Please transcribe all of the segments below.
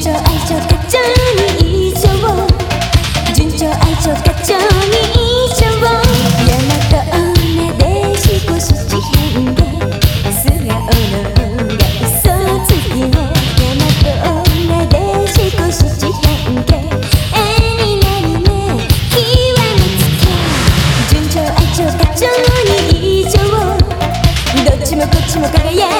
調愛情課長に一緒順調愛情課長に一緒山と女でしこしちへんで素顔のが嘘つきね山と女でしこしちへんで絵になるね極めつけ順調愛情課にどっちもこっちも輝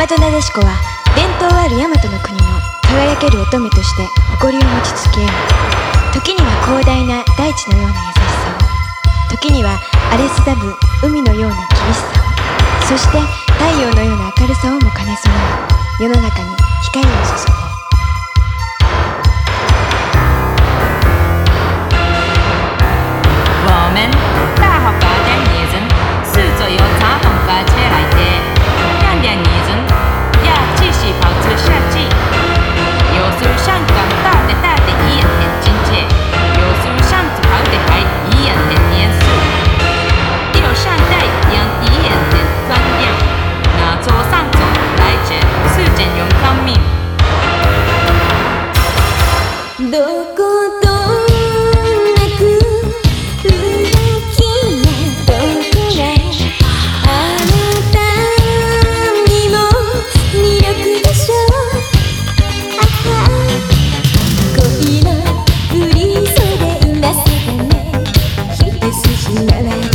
和なでしこは伝統ある大和の国の輝ける乙女として誇りを持ちつけ時には広大な大地のような優しさを。時には荒れすだぶ海のような厳しさを。そして太陽のような明るさをも兼ね備え世の中に光を注ぐ Baby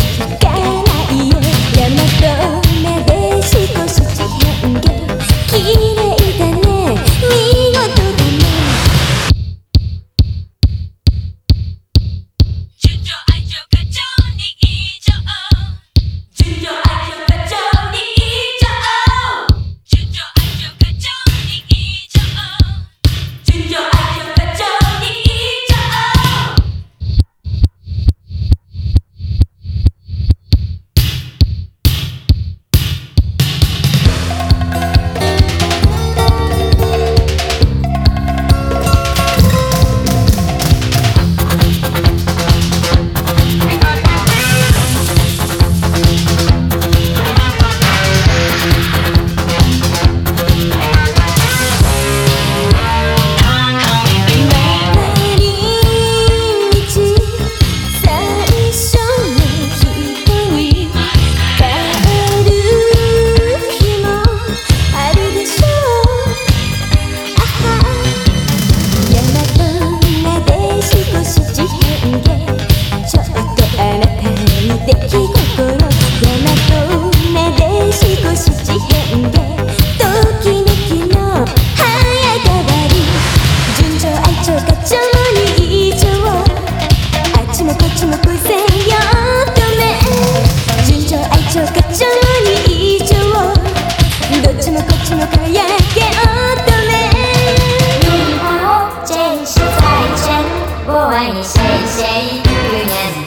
怖いにシェイシェイクズ